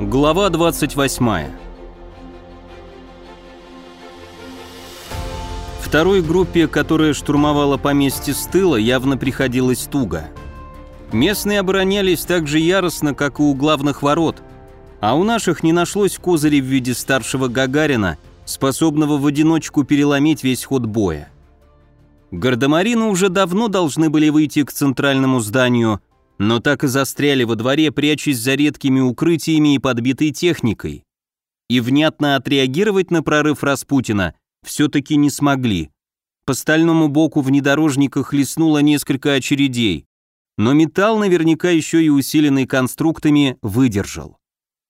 Глава 28. Второй группе, которая штурмовала поместье с тыла, явно приходилось туго. Местные оборонялись так же яростно, как и у главных ворот, а у наших не нашлось козырей в виде старшего Гагарина, способного в одиночку переломить весь ход боя. Гардемарины уже давно должны были выйти к центральному зданию, но так и застряли во дворе, прячась за редкими укрытиями и подбитой техникой. И внятно отреагировать на прорыв Распутина все-таки не смогли. По стальному боку внедорожника хлестнуло несколько очередей, но металл, наверняка еще и усиленный конструктами, выдержал.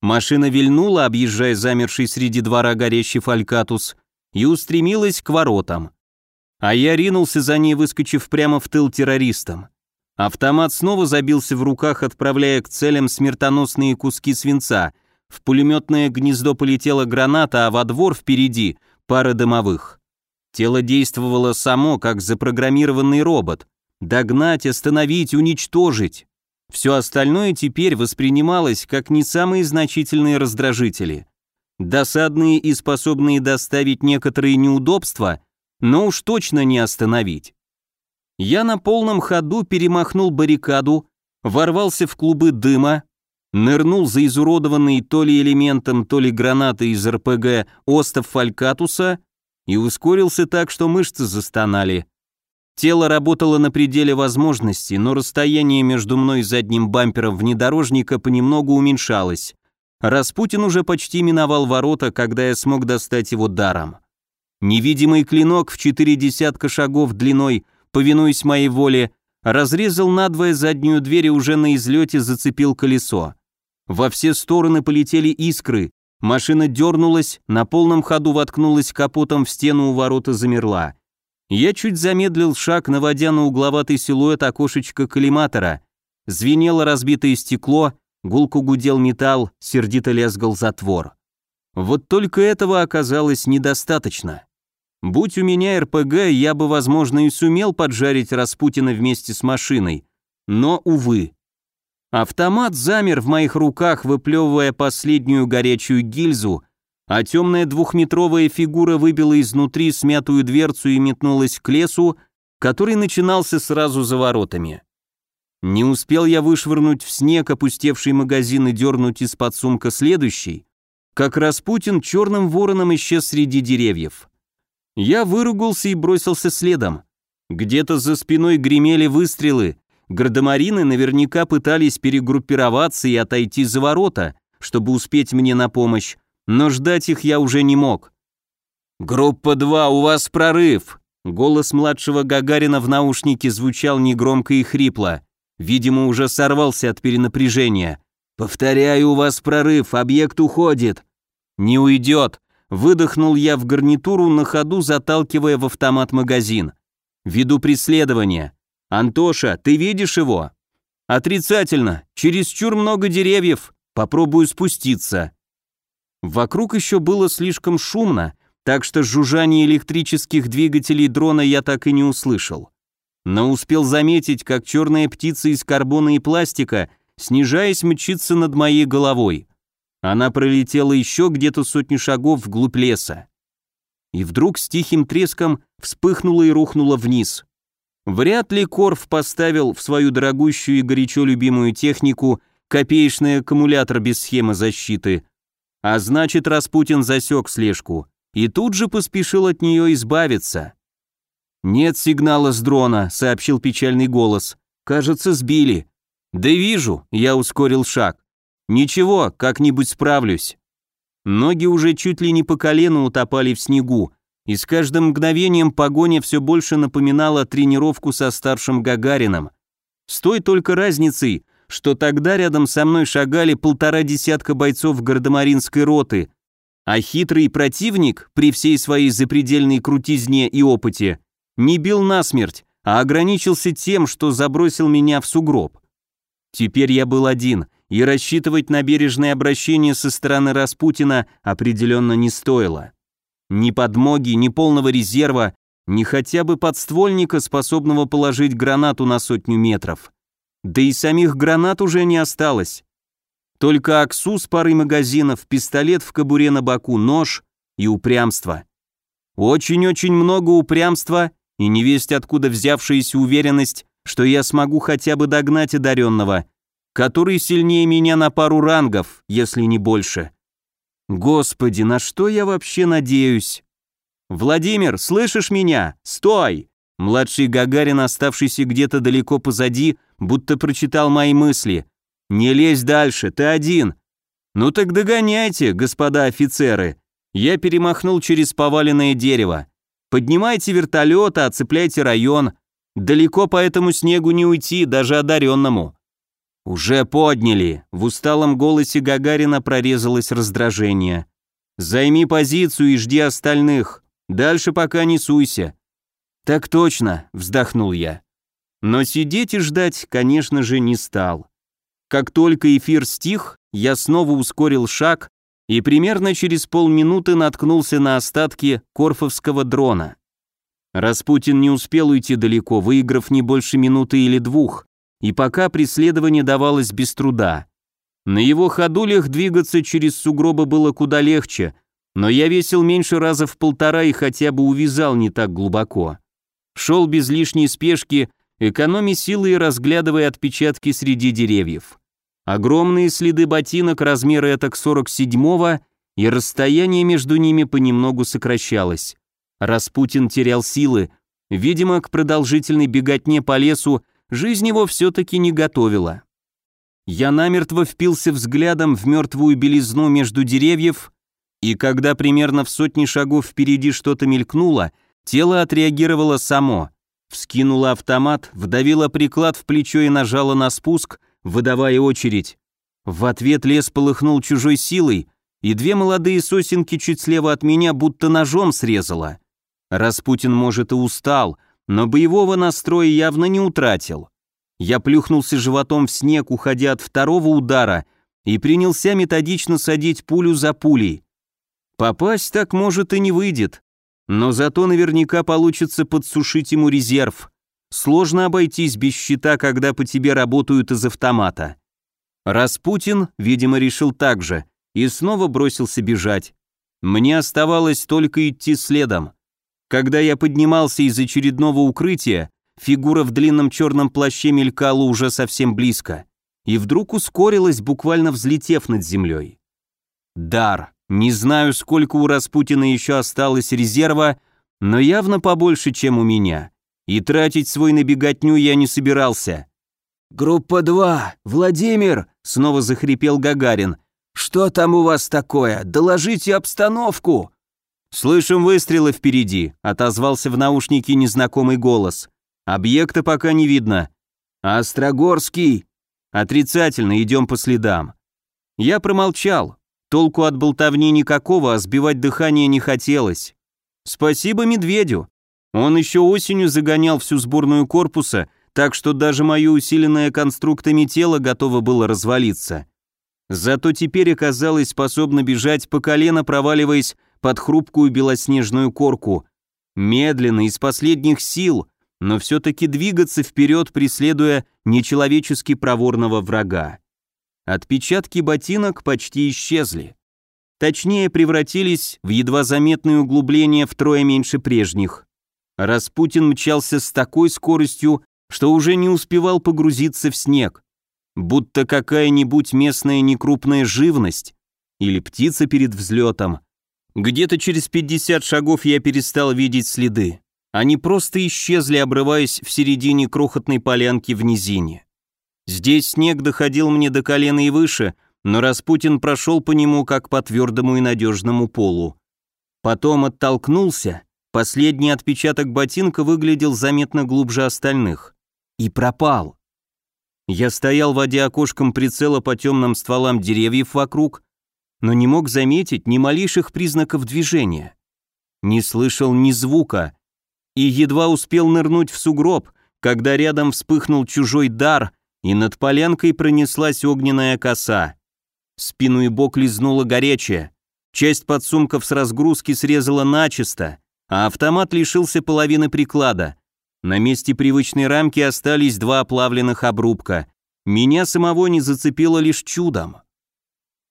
Машина вильнула, объезжая замерший среди двора горящий фалькатус, и устремилась к воротам. А я ринулся за ней, выскочив прямо в тыл террористам. Автомат снова забился в руках, отправляя к целям смертоносные куски свинца. В пулеметное гнездо полетела граната, а во двор впереди пара дымовых. Тело действовало само, как запрограммированный робот. Догнать, остановить, уничтожить. Все остальное теперь воспринималось как не самые значительные раздражители. Досадные и способные доставить некоторые неудобства, но уж точно не остановить. Я на полном ходу перемахнул баррикаду, ворвался в клубы дыма, нырнул за изуродованный то ли элементом, то ли гранатой из РПГ остов Фалькатуса и ускорился так, что мышцы застонали. Тело работало на пределе возможностей, но расстояние между мной и задним бампером внедорожника понемногу уменьшалось. Распутин уже почти миновал ворота, когда я смог достать его даром. Невидимый клинок в четыре десятка шагов длиной – повинуясь моей воле, разрезал надвое заднюю дверь и уже на излете зацепил колесо. Во все стороны полетели искры, машина дернулась, на полном ходу воткнулась капотом в стену у ворот и замерла. Я чуть замедлил шаг, наводя на угловатый силуэт окошечка коллиматора. Звенело разбитое стекло, гулко гудел металл, сердито лязгал затвор. Вот только этого оказалось недостаточно. Будь у меня РПГ, я бы, возможно, и сумел поджарить Распутина вместе с машиной. Но, увы. Автомат замер в моих руках, выплевывая последнюю горячую гильзу, а темная двухметровая фигура выбила изнутри смятую дверцу и метнулась к лесу, который начинался сразу за воротами. Не успел я вышвырнуть в снег опустевший магазин и дернуть из-под сумка следующий, как Распутин черным вороном исчез среди деревьев. Я выругался и бросился следом. Где-то за спиной гремели выстрелы. Гардемарины наверняка пытались перегруппироваться и отойти за ворота, чтобы успеть мне на помощь, но ждать их я уже не мог. «Группа 2, у вас прорыв!» Голос младшего Гагарина в наушнике звучал негромко и хрипло. Видимо, уже сорвался от перенапряжения. «Повторяю, у вас прорыв, объект уходит». «Не уйдет», Выдохнул я в гарнитуру на ходу, заталкивая в автомат магазин. Веду преследование. Антоша, ты видишь его? Отрицательно. Чересчур много деревьев. Попробую спуститься. Вокруг еще было слишком шумно, так что жужжание электрических двигателей дрона я так и не услышал. Но успел заметить, как черная птица из карбона и пластика, снижаясь, мчится над моей головой. Она пролетела еще где-то сотни шагов вглубь леса. И вдруг с тихим треском вспыхнула и рухнула вниз. Вряд ли Корф поставил в свою дорогущую и горячо любимую технику копеечный аккумулятор без схемы защиты. А значит, Распутин засек слежку и тут же поспешил от нее избавиться. «Нет сигнала с дрона», — сообщил печальный голос. «Кажется, сбили». «Да вижу», — я ускорил шаг. Ничего, как-нибудь справлюсь. Ноги уже чуть ли не по колено утопали в снегу, и с каждым мгновением погоня все больше напоминала тренировку со старшим Гагарином. С той только разницей, что тогда рядом со мной шагали полтора десятка бойцов гардемаринской роты, а хитрый противник, при всей своей запредельной крутизне и опыте, не бил насмерть, а ограничился тем, что забросил меня в сугроб. Теперь я был один, и рассчитывать на бережное обращение со стороны Распутина определенно не стоило. Ни подмоги, ни полного резерва, ни хотя бы подствольника, способного положить гранату на сотню метров. Да и самих гранат уже не осталось. Только аксу с парой магазинов, пистолет в кобуре на боку, нож и упрямство. Очень-очень много упрямства и невесть откуда взявшаяся уверенность, что я смогу хотя бы догнать одаренного, который сильнее меня на пару рангов, если не больше. Господи, на что я вообще надеюсь? «Владимир, слышишь меня? Стой!» Младший Гагарин, оставшийся где-то далеко позади, будто прочитал мои мысли. «Не лезь дальше, ты один!» «Ну так догоняйте, господа офицеры!» Я перемахнул через поваленное дерево. «Поднимайте вертолет, оцепляйте район. Далеко по этому снегу не уйти, даже одаренному». «Уже подняли!» В усталом голосе Гагарина прорезалось раздражение. «Займи позицию и жди остальных. Дальше пока не суйся». «Так точно», — вздохнул я. Но сидеть и ждать, конечно же, не стал. Как только эфир стих, я снова ускорил шаг и примерно через полминуты наткнулся на остатки корфовского дрона. Распутин не успел уйти далеко, выиграв не больше минуты или двух, и пока преследование давалось без труда. На его ходулях двигаться через сугробы было куда легче, но я весил меньше раза в полтора и хотя бы увязал не так глубоко. Шел без лишней спешки, экономя силы и разглядывая отпечатки среди деревьев. Огромные следы ботинок размера этак 47-го, и расстояние между ними понемногу сокращалось. Распутин терял силы, видимо, к продолжительной беготне по лесу жизнь его все-таки не готовила. Я намертво впился взглядом в мертвую белизну между деревьев, и когда примерно в сотни шагов впереди что-то мелькнуло, тело отреагировало само, вскинуло автомат, вдавило приклад в плечо и нажало на спуск, выдавая очередь. В ответ лес полыхнул чужой силой, и две молодые сосенки чуть слева от меня будто ножом срезало. Распутин, может, и устал, но боевого настроя явно не утратил. Я плюхнулся животом в снег, уходя от второго удара, и принялся методично садить пулю за пулей. Попасть так, может, и не выйдет, но зато наверняка получится подсушить ему резерв. Сложно обойтись без щита, когда по тебе работают из автомата. Распутин, видимо, решил так же и снова бросился бежать. Мне оставалось только идти следом. Когда я поднимался из очередного укрытия, фигура в длинном черном плаще мелькала уже совсем близко и вдруг ускорилась, буквально взлетев над землей. Дар. Не знаю, сколько у Распутина еще осталось резерва, но явно побольше, чем у меня. И тратить свой на беготню я не собирался. «Группа 2, Владимир!» — снова захрипел Гагарин. «Что там у вас такое? Доложите обстановку!» «Слышим выстрелы впереди», — отозвался в наушнике незнакомый голос. «Объекта пока не видно». «А «Острогорский?» «Отрицательно, идем по следам». Я промолчал. Толку от болтовни никакого, а сбивать дыхание не хотелось. Спасибо медведю. Он еще осенью загонял всю сборную корпуса, так что даже мое усиленное конструктами тело готово было развалиться. Зато теперь оказалось способно бежать по колено, проваливаясь под хрупкую белоснежную корку. Медленно, из последних сил, но все-таки двигаться вперед, преследуя нечеловечески проворного врага. Отпечатки ботинок почти исчезли. Точнее, превратились в едва заметные углубления втрое меньше прежних. Распутин мчался с такой скоростью, что уже не успевал погрузиться в снег. Будто какая-нибудь местная некрупная живность или птица перед взлетом. Где-то через 50 шагов я перестал видеть следы. Они просто исчезли, обрываясь в середине крохотной полянки в низине. Здесь снег доходил мне до колена и выше, но Распутин прошел по нему как по твердому и надежному полу. Потом оттолкнулся, последний отпечаток ботинка выглядел заметно глубже остальных. И пропал. Я стоял, водя окошком прицела по темным стволам деревьев вокруг, но не мог заметить ни малейших признаков движения. Не слышал ни звука и едва успел нырнуть в сугроб, когда рядом вспыхнул чужой дар, и над полянкой пронеслась огненная коса. Спину и бок лизнула горячая, часть подсумков с разгрузки срезала начисто, а автомат лишился половины приклада. На месте привычной рамки остались два оплавленных обрубка. Меня самого не зацепило лишь чудом.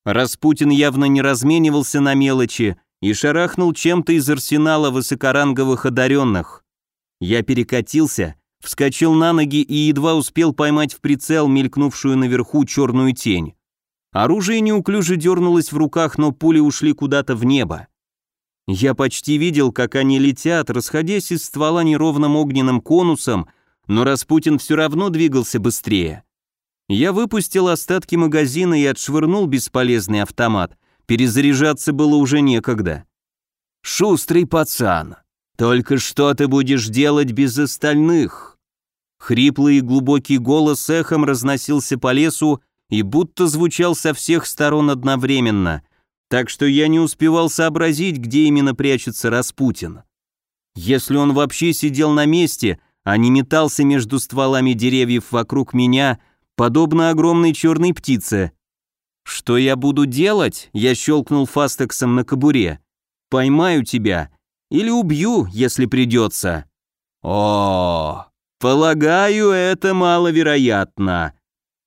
Распутин явно не разменивался на мелочи и шарахнул чем-то из арсенала высокоранговых одаренных. Я перекатился, вскочил на ноги и едва успел поймать в прицел мелькнувшую наверху черную тень. Оружие неуклюже дернулось в руках, но пули ушли куда-то в небо. Я почти видел, как они летят, расходясь из ствола неровным огненным конусом, но Распутин все равно двигался быстрее. Я выпустил остатки магазина и отшвырнул бесполезный автомат. Перезаряжаться было уже некогда. «Шустрый пацан, только что ты будешь делать без остальных?» Хриплый и глубокий голос эхом разносился по лесу и будто звучал со всех сторон одновременно, так что я не успевал сообразить, где именно прячется Распутин. Если он вообще сидел на месте, а не метался между стволами деревьев вокруг меня, подобно огромной черной птице. «Что я буду делать?» — я щелкнул фастексом на кобуре. «Поймаю тебя. Или убью, если придется». «О, полагаю, это маловероятно».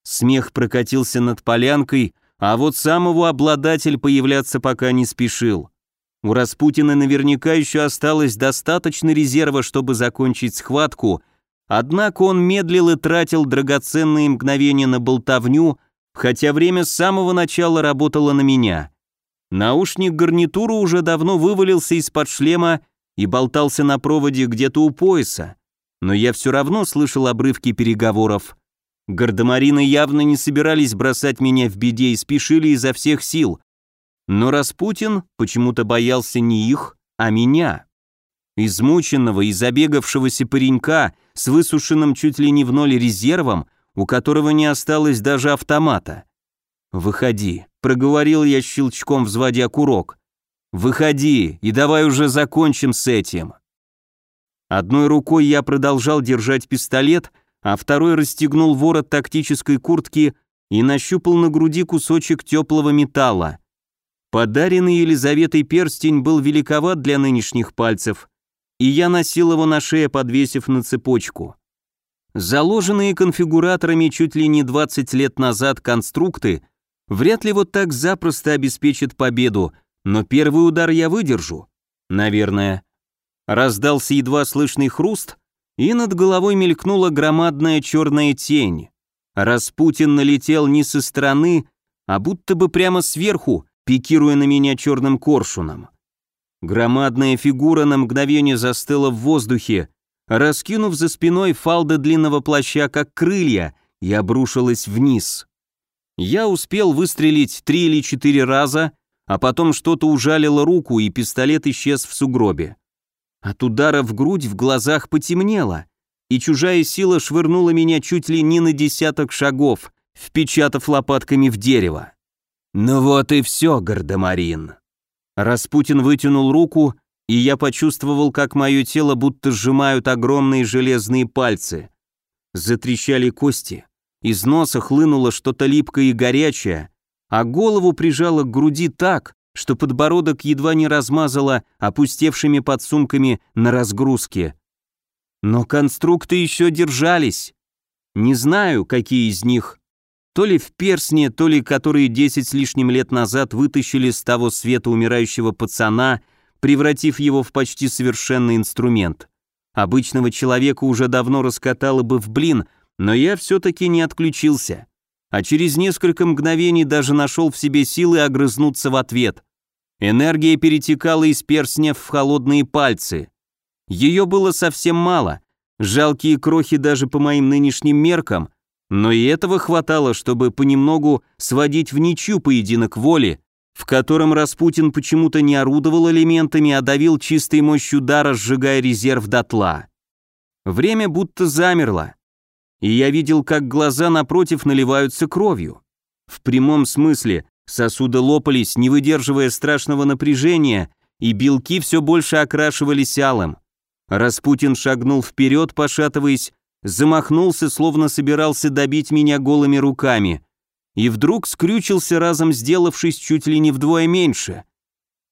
Смех прокатился над полянкой, а вот сам его обладатель появляться пока не спешил. У Распутина наверняка еще осталось достаточно резерва, чтобы закончить схватку, однако он медлил и тратил драгоценные мгновения на болтовню, хотя время с самого начала работало на меня. Наушник гарнитуру уже давно вывалился из-под шлема и болтался на проводе где-то у пояса, но я все равно слышал обрывки переговоров. Гардемарины явно не собирались бросать меня в беде и спешили изо всех сил, но Распутин почему-то боялся не их, а меня. Измученного и забегавшегося паренька с высушенным чуть ли не в ноль резервом, у которого не осталось даже автомата. «Выходи», — проговорил я щелчком, взводя курок. «Выходи, и давай уже закончим с этим». Одной рукой я продолжал держать пистолет, а второй расстегнул ворот тактической куртки и нащупал на груди кусочек теплого металла. Подаренный Елизаветой перстень был великоват для нынешних пальцев, и я носил его на шее, подвесив на цепочку. Заложенные конфигураторами чуть ли не 20 лет назад конструкты вряд ли вот так запросто обеспечат победу, но первый удар я выдержу. Наверное. Раздался едва слышный хруст, и над головой мелькнула громадная черная тень. Распутин налетел не со стороны, а будто бы прямо сверху, пикируя на меня черным коршуном. Громадная фигура на мгновение застыла в воздухе, раскинув за спиной фалды длинного плаща, как крылья, и обрушилась вниз. Я успел выстрелить три или четыре раза, а потом что-то ужалило руку, и пистолет исчез в сугробе. От удара в грудь в глазах потемнело, и чужая сила швырнула меня чуть ли не на десяток шагов, впечатав лопатками в дерево. «Ну вот и все, Гардемарин». Распутин вытянул руку, и я почувствовал, как мое тело будто сжимают огромные железные пальцы. Затрещали кости, из носа хлынуло что-то липкое и горячее, а голову прижало к груди так, что подбородок едва не размазало опустевшими подсумками на разгрузке. Но конструкты еще держались. Не знаю, какие из них то ли в персне, то ли которые десять с лишним лет назад вытащили с того света умирающего пацана, превратив его в почти совершенный инструмент. Обычного человека уже давно раскатало бы в блин, но я все-таки не отключился. А через несколько мгновений даже нашел в себе силы огрызнуться в ответ. Энергия перетекала из перстня в холодные пальцы. Ее было совсем мало, жалкие крохи даже по моим нынешним меркам, но и этого хватало, чтобы понемногу сводить в ничью поединок воли, в котором Распутин почему-то не орудовал элементами, а давил чистой мощью удара, сжигая резерв дотла. Время будто замерло, и я видел, как глаза напротив наливаются кровью. В прямом смысле сосуды лопались, не выдерживая страшного напряжения, и белки все больше окрашивались алым. Распутин шагнул вперед, пошатываясь, замахнулся, словно собирался добить меня голыми руками, и вдруг скрючился, разом сделавшись чуть ли не вдвое меньше.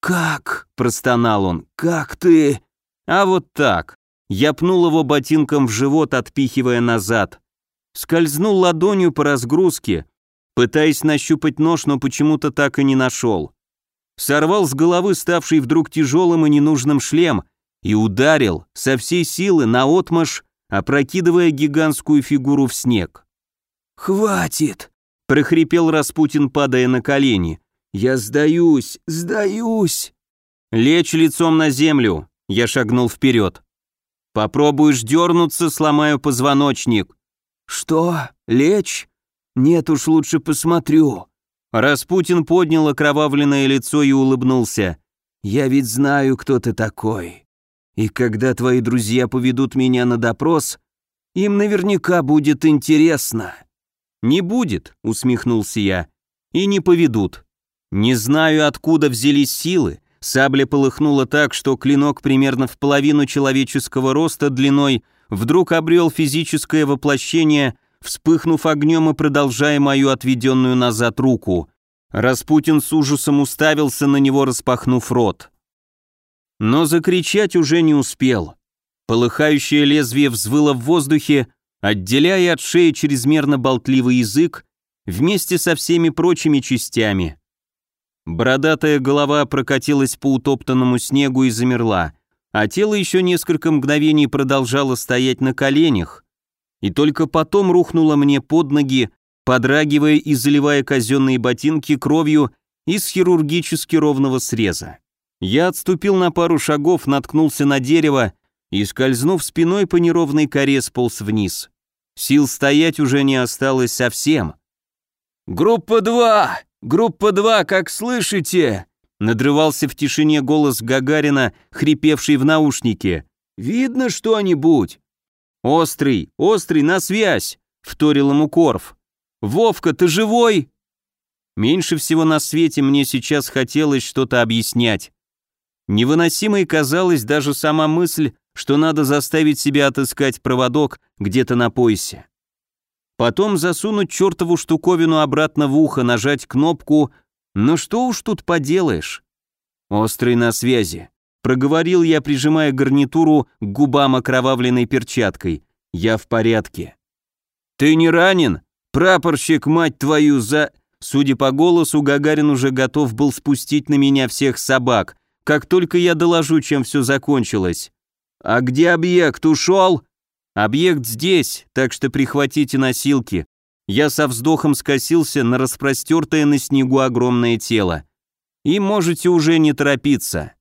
«Как?» – простонал он. «Как ты?» «А вот так». Я пнул его ботинком в живот, отпихивая назад. Скользнул ладонью по разгрузке, пытаясь нащупать нож, но почему-то так и не нашел. Сорвал с головы ставший вдруг тяжелым и ненужным шлем и ударил со всей силы на отмаш, опрокидывая гигантскую фигуру в снег. «Хватит!» — прохрипел Распутин, падая на колени. «Я сдаюсь, сдаюсь!» «Лечь лицом на землю!» — я шагнул вперед. «Попробуешь дернуться, сломаю позвоночник». «Что? Лечь? Нет уж, лучше посмотрю». Распутин поднял окровавленное лицо и улыбнулся. «Я ведь знаю, кто ты такой. И когда твои друзья поведут меня на допрос, им наверняка будет интересно». «Не будет», — усмехнулся я, — «и не поведут. Не знаю, откуда взялись силы, сабля полыхнула так, что клинок примерно в половину человеческого роста длиной вдруг обрел физическое воплощение, вспыхнув огнем и продолжая мою отведенную назад руку. Распутин с ужасом уставился на него, распахнув рот. Но закричать уже не успел. Полыхающее лезвие взвыло в воздухе, отделяя от шеи чрезмерно болтливый язык вместе со всеми прочими частями. Бородатая голова прокатилась по утоптанному снегу и замерла, а тело еще несколько мгновений продолжало стоять на коленях, и только потом рухнуло мне под ноги, подрагивая и заливая казенные ботинки кровью из хирургически ровного среза. Я отступил на пару шагов, наткнулся на дерево и, скользнув спиной по неровной коре, сполз вниз. Сил стоять уже не осталось совсем. «Группа 2! Группа 2, как слышите?» Надрывался в тишине голос Гагарина, хрипевший в наушнике. «Видно что-нибудь?» «Острый, острый, на связь!» — вторил ему Корф. «Вовка, ты живой?» Меньше всего на свете мне сейчас хотелось что-то объяснять. Невыносимой казалась даже сама мысль, что надо заставить себя отыскать проводок где-то на поясе. Потом засунуть чертову штуковину обратно в ухо, нажать кнопку, но что уж тут поделаешь. Острый на связи. Проговорил я, прижимая гарнитуру к губам окровавленной перчаткой. Я в порядке. «Ты не ранен? Прапорщик, мать твою, за...» Судя по голосу, Гагарин уже готов был спустить на меня всех собак, как только я доложу, чем все закончилось. «А где объект? Ушел?» «Объект здесь, так что прихватите носилки». Я со вздохом скосился на распростертое на снегу огромное тело. И можете уже не торопиться.